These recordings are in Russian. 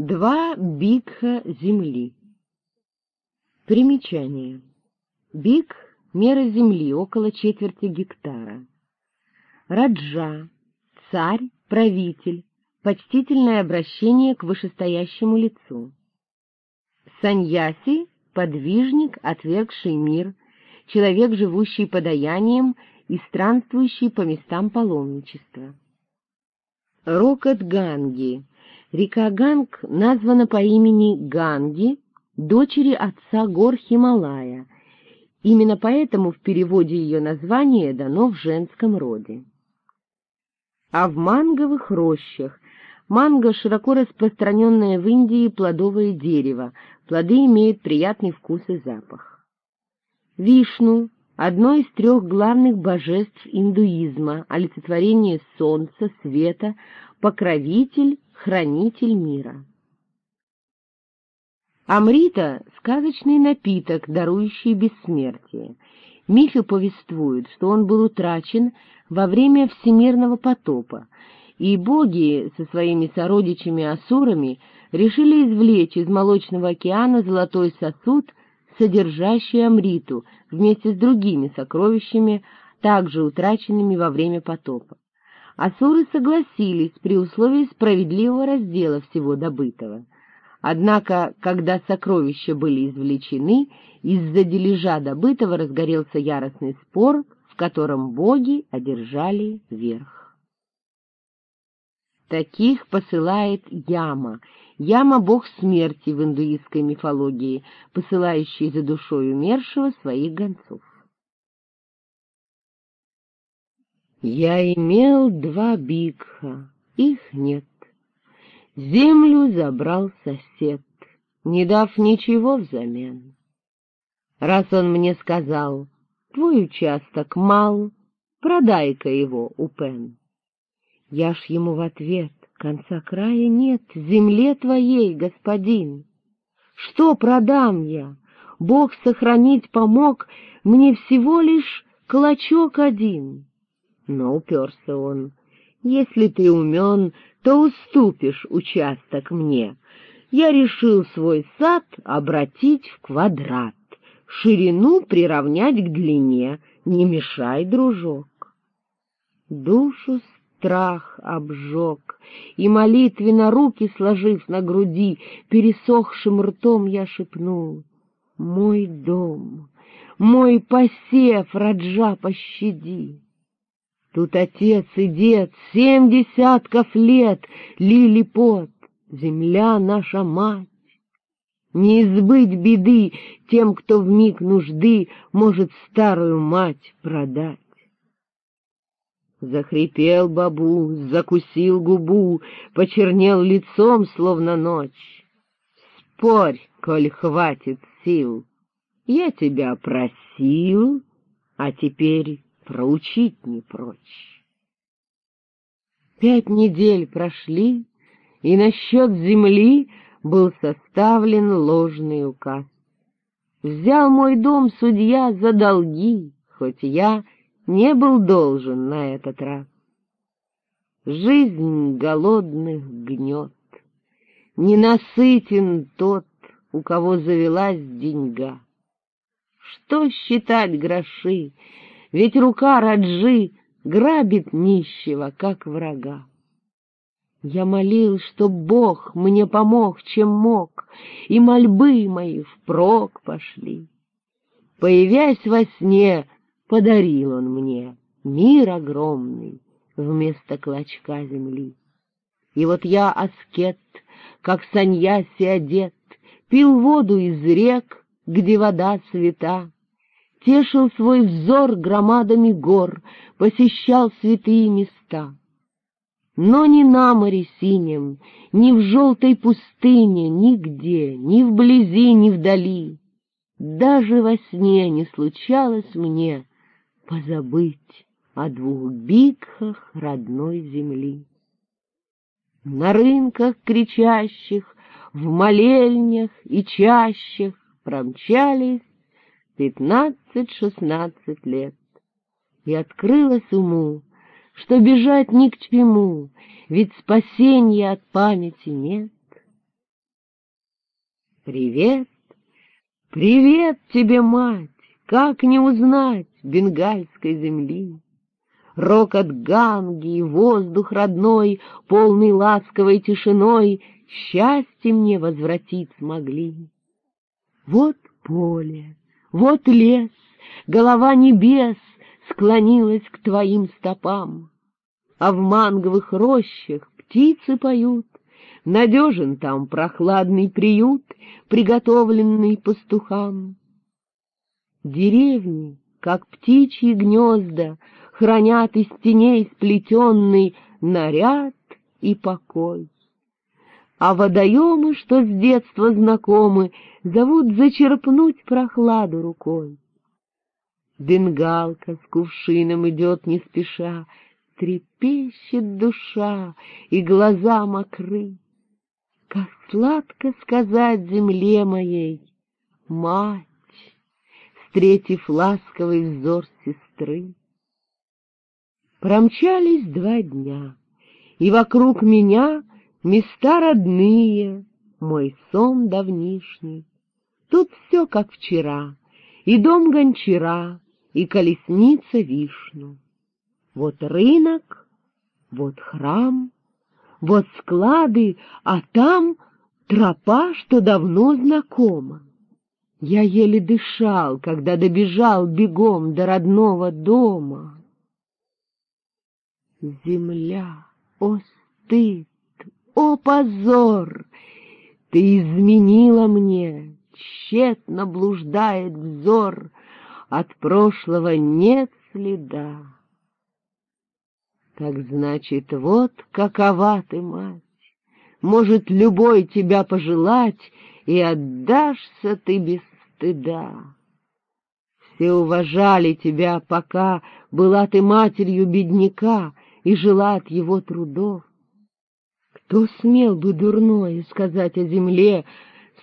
Два бикха земли. Примечание. Бик — мера земли, около четверти гектара. Раджа — царь, правитель, почтительное обращение к вышестоящему лицу. Саньяси — подвижник, отвергший мир, человек, живущий подаянием и странствующий по местам паломничества. Рокот Ганги Река Ганг названа по имени Ганги, дочери отца гор Хималая. Именно поэтому в переводе ее название дано в женском роде. А в манговых рощах манго — широко распространенное в Индии плодовое дерево, плоды имеют приятный вкус и запах. Вишну — одно из трех главных божеств индуизма, олицетворение солнца, света, покровитель хранитель мира. Амрита — сказочный напиток, дарующий бессмертие. Мифы повествуют, что он был утрачен во время всемирного потопа, и боги со своими сородичами-асурами решили извлечь из молочного океана золотой сосуд, содержащий Амриту, вместе с другими сокровищами, также утраченными во время потопа. Асуры согласились при условии справедливого раздела всего добытого. Однако, когда сокровища были извлечены, из-за дележа добытого разгорелся яростный спор, в котором боги одержали верх. Таких посылает Яма. Яма — бог смерти в индуистской мифологии, посылающий за душой умершего своих гонцов. Я имел два бигха, их нет. Землю забрал сосед, не дав ничего взамен. Раз он мне сказал, твой участок мал, продай-ка его у Пен. Я ж ему в ответ, конца края нет, земле твоей, господин. Что продам я? Бог сохранить помог мне всего лишь клочок один. Но уперся он. «Если ты умен, то уступишь участок мне. Я решил свой сад обратить в квадрат, ширину приравнять к длине. Не мешай, дружок». Душу страх обжег, и молитвенно руки сложив на груди, пересохшим ртом я шепнул «Мой дом, мой посев, Раджа, пощади!» Тут отец и дед семь десятков лет лили пот, земля наша мать. Не избыть беды тем, кто в миг нужды может старую мать продать. Захрипел бабу, закусил губу, почернел лицом, словно ночь. Спорь, коль хватит сил. Я тебя просил, а теперь проучить не прочь. Пять недель прошли, и насчет земли был составлен ложный указ. Взял мой дом судья за долги, хоть я не был должен на этот раз. Жизнь голодных гнет, ненасытен тот, у кого завелась деньга. Что считать гроши, ведь рука Раджи грабит нищего, как врага. Я молил, чтоб Бог мне помог, чем мог, и мольбы мои впрок пошли. Появясь во сне, подарил он мне мир огромный вместо клочка земли. И вот я, аскет, как саньяси одет, пил воду из рек, где вода свята, тешил свой взор громадами гор, посещал святые места. Но ни на море синем, ни в желтой пустыне, нигде, ни вблизи, ни вдали, даже во сне не случалось мне позабыть о двух битхах родной земли. На рынках кричащих, в молельнях и чащах промчались пятнадцать-шестнадцать лет, и открылось уму, что бежать ни к чему, ведь спасения от памяти нет. Привет, привет тебе, мать, как не узнать бенгальской земли? Рокот ганги и воздух родной, полный ласковой тишиной, счастье мне возвратить смогли. Вот поле, вот лес, голова небес склонилась к твоим стопам, а в манговых рощах птицы поют, надежен там прохладный приют, приготовленный пастухам. Деревни, как птичьи гнезда, хранят из теней сплетенный наряд и покой. А водоемы, что с детства знакомы, зовут зачерпнуть прохладу рукой. Бенгалка с кувшином идет не спеша, трепещет душа, и глаза мокры. Как сладко сказать земле моей, мать, встретив ласковый взор сестры. Промчались два дня, и вокруг меня места родные, мой сон давнишний. Тут все как вчера, и дом гончара, и колесница вишну. Вот рынок, вот храм, вот склады, а там тропа, что давно знакома. Я еле дышал, когда добежал бегом до родного дома. Земля, о стыд, о позор! Ты изменила мне, тщетно блуждает взор, От прошлого нет следа. Так значит, вот какова ты, мать, Может любой тебя пожелать, И отдашься ты без стыда. Все уважали тебя, пока Была ты матерью бедняка, и жила от его трудов. Кто смел бы дурное сказать о земле,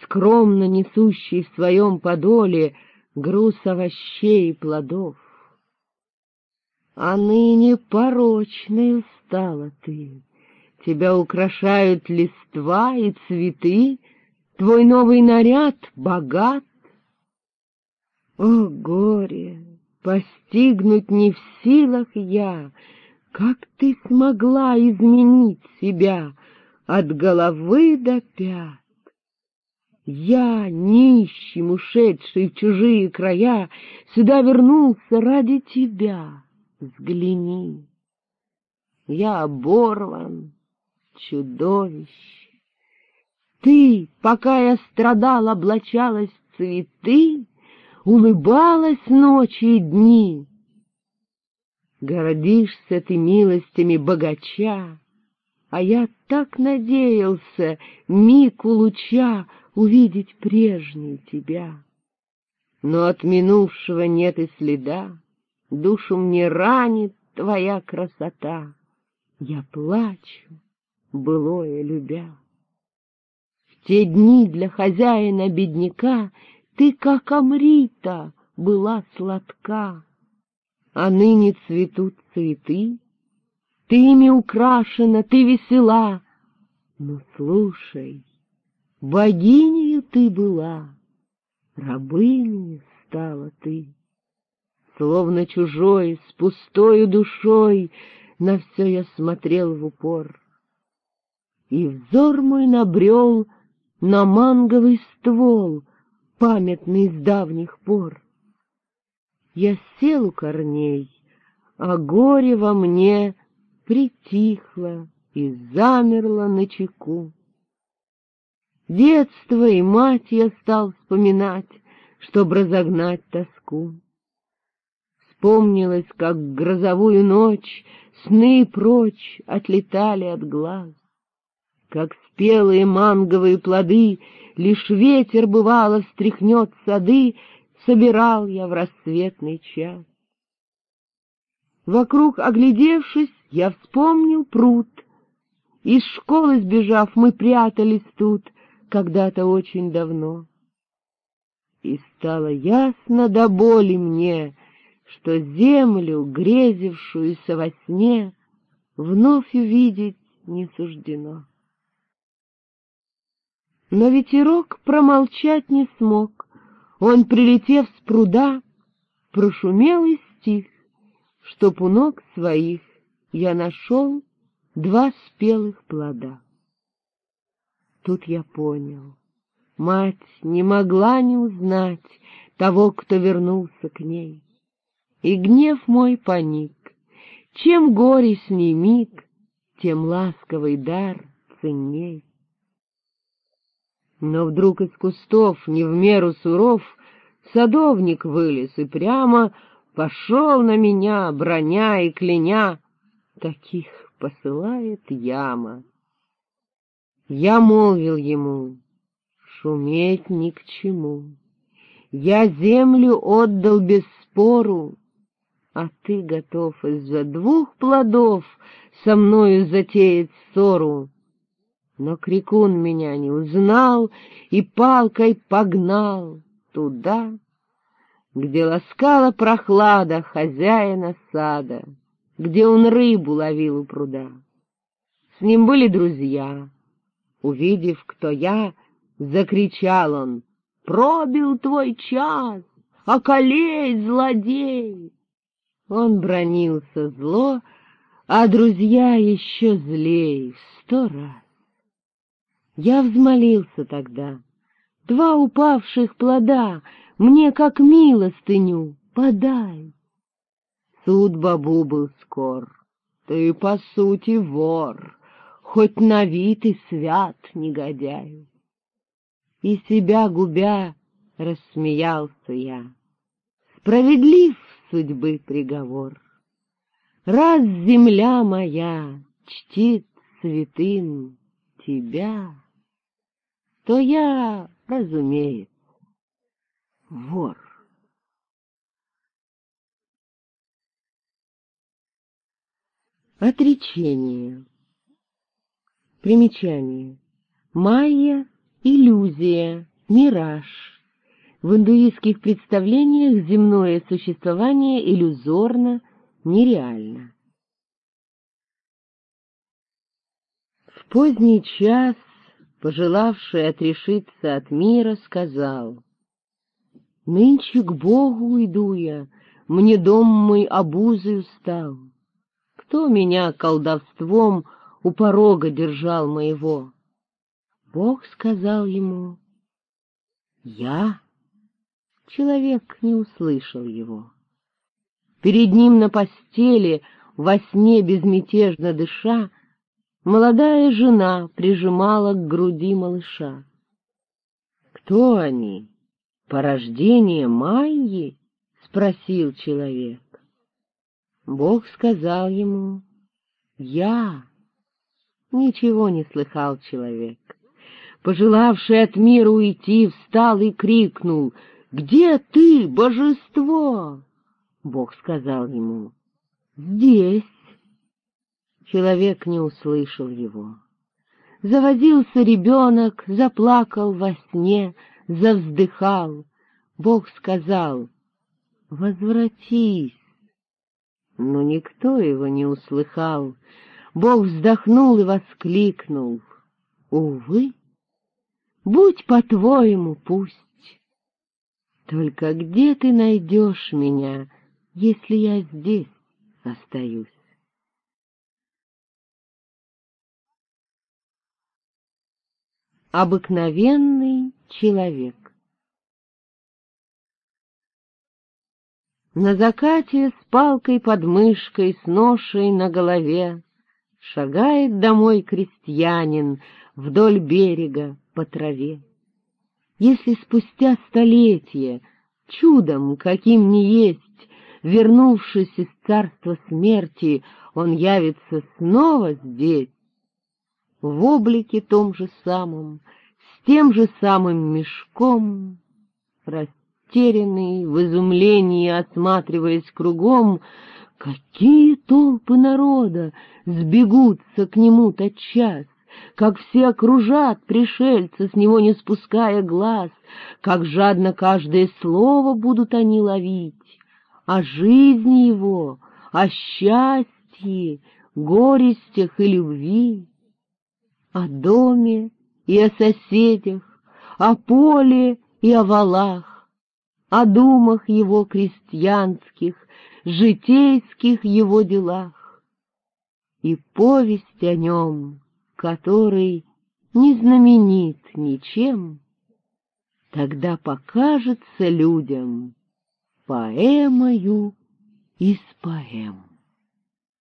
скромно несущей в своем подоле груз овощей и плодов? А ныне порочной стала ты, тебя украшают листва и цветы, твой новый наряд богат. О, горе! Постигнуть не в силах я — как ты смогла изменить себя от головы до пят? Я, нищим, ушедший в чужие края, Сюда вернулся ради тебя. Взгляни. Я оборван, чудовище. Ты, пока я страдал, облачалась в цветы, Улыбалась ночи и дни, Гордишься ты милостями богача, А я так надеялся, миг у луча, Увидеть прежней тебя. Но от минувшего нет и следа, Душу мне ранит твоя красота. Я плачу, былое любя. В те дни для хозяина-бедняка Ты, как Амрита, была сладка а ныне цветут цветы. Ты ими украшена, ты весела, но слушай, богинею ты была, рабыней стала ты. Словно чужой, с пустою душой, на все я смотрел в упор. И взор мой набрел на манговый ствол, памятный с давних пор. Я сел у корней, а горе во мне притихло и замерло на чеку. Детство и мать я стал вспоминать, чтоб разогнать тоску. Вспомнилось, как грозовую ночь сны прочь отлетали от глаз, как спелые манговые плоды лишь ветер, бывало, встряхнет сады собирал я в рассветный час. Вокруг оглядевшись, я вспомнил пруд. Из школы сбежав, мы прятались тут когда-то очень давно. И стало ясно до боли мне, что землю, грезившуюся во сне, вновь увидеть не суждено. Но ветерок промолчать не смог. Он, прилетев с пруда, прошумел и стих, Чтоб у ног своих я нашел два спелых плода. Тут я понял, мать не могла не узнать того, кто вернулся к ней. И гнев мой паник, чем горестней миг, тем ласковый дар ценней. Но вдруг из кустов, не в меру суров, садовник вылез и прямо пошел на меня, броня и кляня, таких посылает яма. Я молвил ему, шуметь ни к чему, я землю отдал без спору, а ты готов из-за двух плодов со мною затеять ссору. Но крикун меня не узнал и палкой погнал туда, где ласкала прохлада хозяина сада, где он рыбу ловил у пруда. С ним были друзья. Увидев, кто я, закричал он, «Пробил твой час, околей, злодей!» Он бронился зло, а друзья еще злей сто раз. Я взмолился тогда, два упавших плода мне как милостыню подай. Суд бабу был скор, ты, по сути, вор, хоть на вид и свят негодяй. И себя губя рассмеялся я. Справедлив судьбы приговор. Раз земля моя чтит святым тебя, то я, разумеется, вор. Отречение. Примечание. Майя — иллюзия, мираж. В индуистских представлениях земное существование иллюзорно, нереально. В поздний час, пожелавший отрешиться от мира, сказал, «Нынче к Богу уйду я, мне дом мой обузою стал. Кто меня колдовством у порога держал моего? Бог сказал ему, «Я». Человек не услышал его. Перед ним на постели, во сне безмятежно дыша, молодая жена прижимала к груди малыша. Кто они? Порождение Майи? — спросил человек. Бог сказал ему, «Я». Ничего не слыхал человек. Пожелавший от мира уйти, встал и крикнул, «Где ты, божество?» Бог сказал ему, «Здесь». Человек не услышал его. Заводился ребенок, заплакал во сне, завздыхал. Бог сказал, «Возвратись» но никто его не услыхал. Бог вздохнул и воскликнул. Увы, будь по-твоему пусть. Только где ты найдешь меня, если я здесь остаюсь? Обыкновенный человек На закате с палкой под мышкой, с ношей на голове, Шагает домой крестьянин вдоль берега по траве. Если спустя столетия, чудом каким ни есть, Вернувшись из царства смерти, он явится снова здесь, В облике том же самом, с тем же самым мешком, растерянный, в изумлении осматриваясь кругом, какие толпы народа сбегутся к нему тотчас, как все окружат пришельца, с него не спуская глаз, как жадно каждое слово будут они ловить, о жизни его, о счастье, горестях и любви, о доме и о соседях, о поле и о валах, о думах его крестьянских, житейских его делах. И повесть о нем, который не знаменит ничем, тогда покажется людям поэмою из поэм.